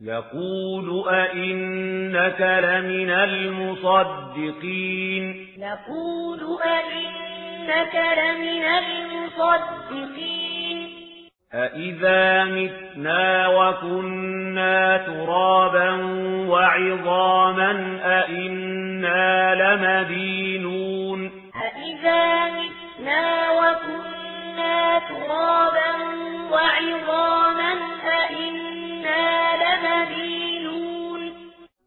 يقول أئنك لمن المصدقين يقول أئنك لمن المصدقين أئذا متنا وكنا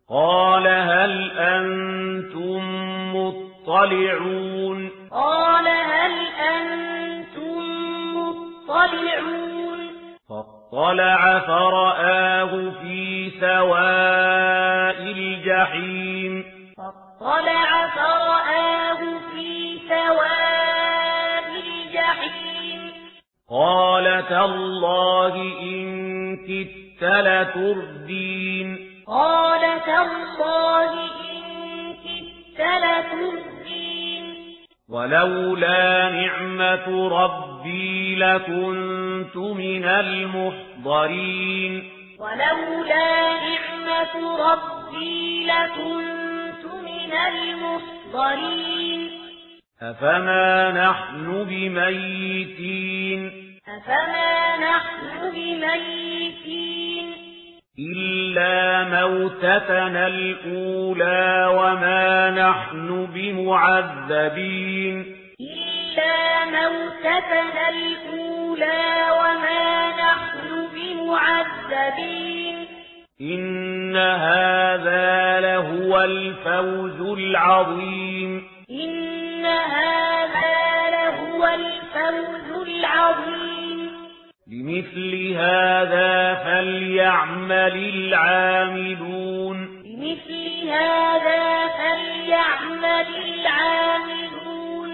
قال هل أنتم مطلعون؟ قال هل أنتم مطلعون؟ فاطلع فرآه في سواء الجحيم. فاطلع فرآه في سواء قالت قال تالله إن كدت لتردين. قال تالله إن كدت لتردين ولولا نعمة ربي لكنت من المحضرين. ولولا نعمة ربي لكنت من المحضرين. أفما نحن بميتين؟ أفما نحن بميتين؟ إلا موتتنا الأولى وما نحن بمعذبين إلا موتتنا الأولى وما نحن بمعذبين إن هذا لهو الفوز العظيم إن هذا لهو الفوز العظيم لمثل هذا فليعمل العاملون مثل هذا فليعمل العاملون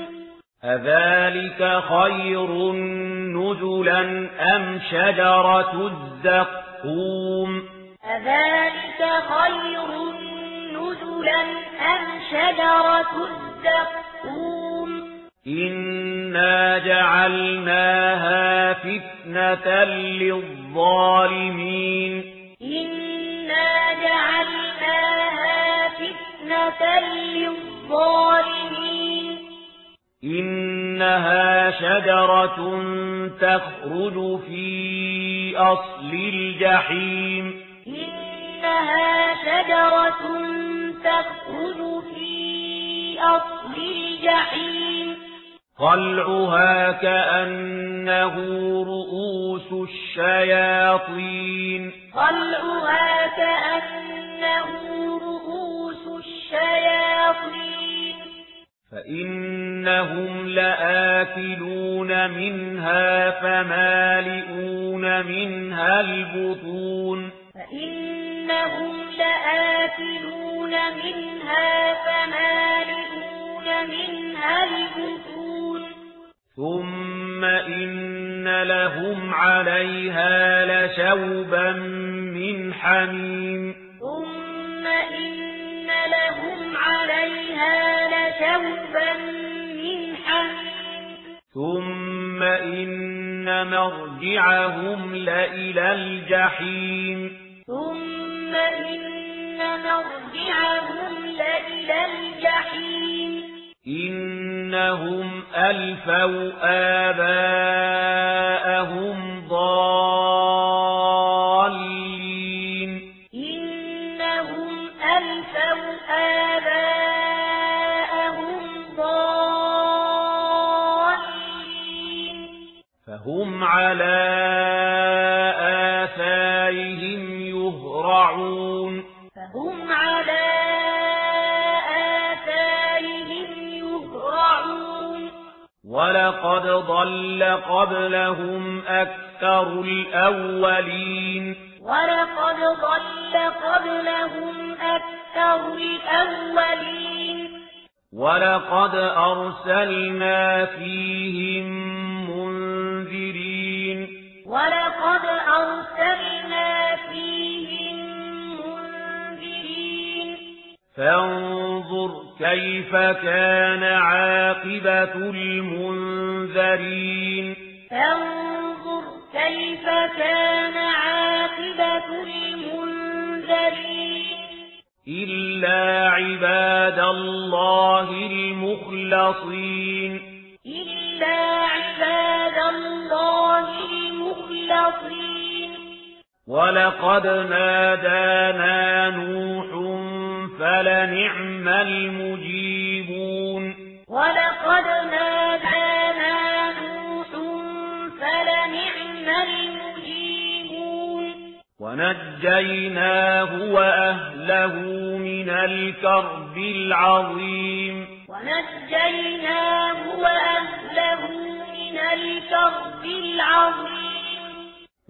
أذلك خير نزلا أم شجرة الزقوم أذلك خير نزلا أم شجرة الزقوم إنا جعلناها فتنة للظالمين إِنَّهَا شَجَرَةٌ تَخْرُجُ فِي أَصْلِ الْجَحِيمِ. إِنَّهَا شَجَرَةٌ تَخْرُجُ فِي أَصْلِ الْجَحِيمِ. طَلْعُهَا كَأَنَّهُ رُؤُوسُ الشَّيَاطِينِ. طَلْعُهَا كَأَنَّهُ إنهم لآكلون منها فمالئون منها البطون إنهم لآكلون منها فمالئون منها البطون ثم إن لهم عليها لشوبا من حميم ثم إن مرجعهم لإلى الجحيم. ثم إن مرجعهم لإلى الجحيم. إنهم ألفوا آباءهم هم على آثارهم يهرعون فهم على آثارهم يهرعون ولقد ضل قبلهم أكثر الأولين ولقد ضل قبلهم أكثر الأولين ولقد أرسلنا فيهم أرسلنا فيهم منذرين فانظر كيف كان عاقبة المنذرين فانظر كيف كان عاقبة المنذرين إلا عباد الله المخلصين إلا عباد الله المخلصين وَلَقَدْ نَادَانَا نُوحٌ فَلَنِعْمَ الْمُجِيبُونَ وَلَقَدْ نَادَانَا نُوحٌ فَلَنِعْمَ الْمُجِيبُونَ وَنَجَّيْنَاهُ وَأَهْلَهُ مِنَ الْكَرْبِ الْعَظِيمِ وَنَجَّيْنَاهُ وَأَهْلَهُ مِنَ الْكَرْبِ الْعَظِيمِ